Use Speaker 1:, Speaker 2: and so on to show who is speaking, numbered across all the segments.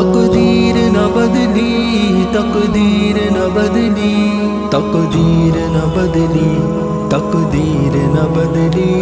Speaker 1: تقدیر نہ بدلی، تقدیر نہ بدلی، تقدیر نہ بدلی، تقدیر نہ بدلی۔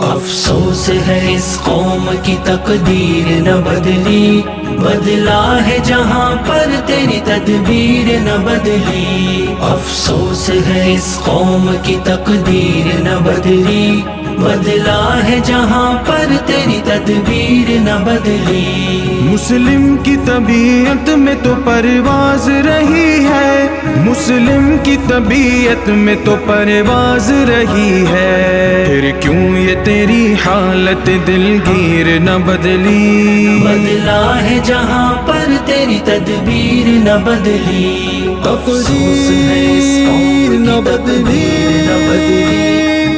Speaker 2: افسوس ہے اس قوم کی تقدیر نہ بدلی، بدلا ہے جہاں پر تیری تدبیر نہ بدلی۔ افسوس ہے اس قوم کی تقدیر نہ بدلی بدلا ہے جہاں پر تیری تدبیر نہ بدلی۔
Speaker 1: مسلم کی طبیعت میں تو پرواز رہی ہے۔ مسلم کی طبیعت میں تو پرواز رہی ہے۔ پھر کیوں یہ تیری حالت دلگیر نہ بدلی؟
Speaker 2: بدلا ہے جہاں پر تیری تدبیر نہ بدلی۔ افسوس ہے اس قوم کی
Speaker 1: نہ
Speaker 2: تقدیر نہ بدلی۔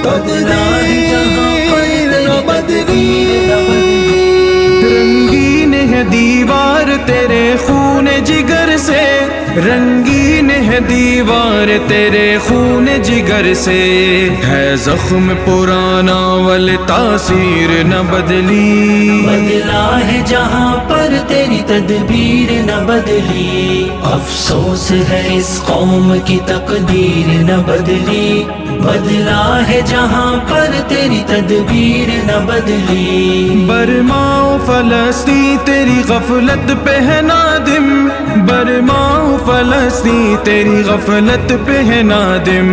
Speaker 2: بدلا ہے
Speaker 1: دیوار تیرے خون جگر رنگین ہے دیوار تیرے خون جگر سے۔ ہے زخم پرانا ول تاثیر نہ بدلی۔
Speaker 2: بدلا ہے جہاں پر تیری تدبیر نہ بدلی۔ افسوس ہے اس قوم کی تقدیر نہ بدلی۔ بدلا ہے جہاں پر تیری تدبیر نہ بدلی۔
Speaker 1: برما و فلسطین تیری غفلت پہ ہے نادم برما فلسطین تیری غفلت پہ ہے نادم۔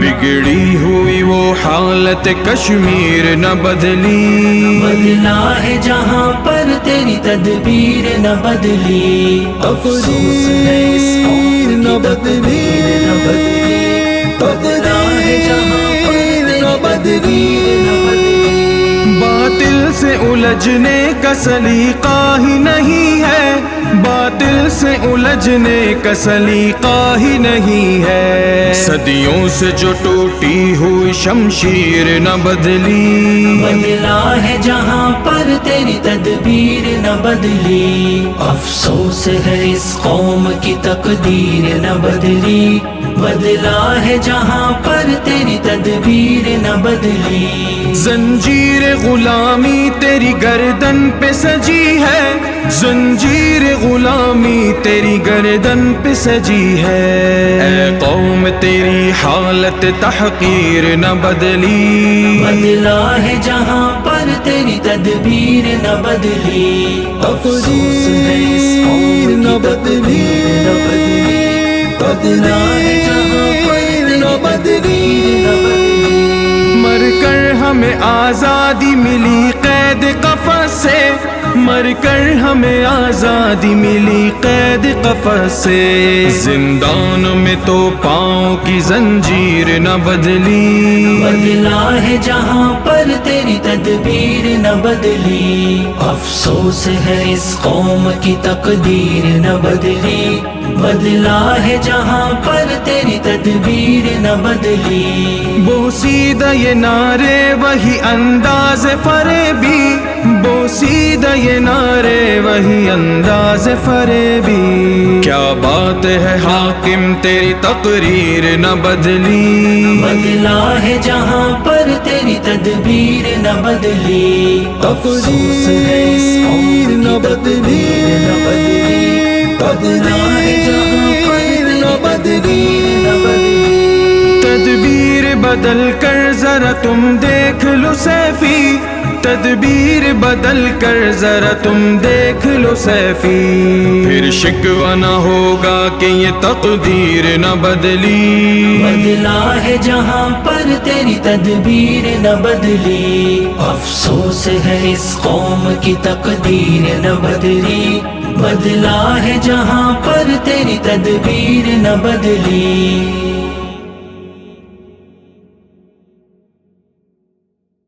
Speaker 1: بگڑی ہوئی وہ حالت کشمیر نہ بدلی۔
Speaker 2: بدلا ہے جہاں پر تیری تدبیر نہ بدلی۔ افسوس ہے اس قوم کی تقدیر نہ بدلی۔ بدلا ہے جہاں پر تیری تدبیر نہ بدلی۔
Speaker 1: باطل سے الجھنے کا سلیقہ ہی نہیں ہے۔ باطل سے الجھنے کا سلیقہ ہی نہیں ہے۔ صدیوں سے جو ٹوٹی ہوئی شمشیر نہ بدلی۔
Speaker 2: بدلا ہے جہاں پر تیری تدبیر نہ بدلی۔ افسوس ہے اس قوم کی تقدیر نہ بدلی۔ بدلا ہے جہاں پر تیری تدبیر نہ بدلی۔
Speaker 1: زنجیر غلامی تیری گردن پہ سجی ہے۔ زنجیر غلامی تیری گردن پہ سجی ہے۔ اے قوم تیری حالت تحقیر نہ بدلی۔
Speaker 2: بدلا ہے جہاں پر تیری تدبیر نہ بدلی۔ افسوس ہے اس قوم کی تدبیر نہ بدلی۔
Speaker 1: مر کر ہمیں آزادی ملی قید قفس سے۔ مر کر ہمیں آزادی ملی قید قفس سے۔ زندان میں تو پاؤں کی زنجیر نہ بدلی۔
Speaker 2: بدلا ہے جہاں پر تیری تدبیر نہ بدلی۔ افسوس ہے اس قوم کی تقدیر نہ بدلی۔ بدلا ہے جہاں پر تیری تدبیر نہ بدلی۔
Speaker 1: بوسیدہ یہ نعرے وہی انداز فریبی بوسیدہ یہ نعرے وہی انداز فریبی۔ کیا بات ہے حاکم تیری تقریر نہ بدلی۔
Speaker 2: بدلا ہے جہاں پر تیری تدبیر نہ بدلی۔ تقدیر نہ بدلی۔ بدلا ہے جہاں پر نہ بدلی۔
Speaker 1: تدبیر بدل کر ذرا تم دیکھ لو سیفی۔ تدبیر بدل کر ذرا تم دیکھ لو سیفی۔ پھر شکوہ نہ ہوگا کہ یہ تقدیر نہ بدلی۔
Speaker 2: بدلا ہے جہاں پر تیری تدبیر نہ بدلی۔ افسوس ہے اس قوم کی تقدیر نہ بدلی۔ بدلا ہے جہاں پر تیری تدبیر نہ بدلی۔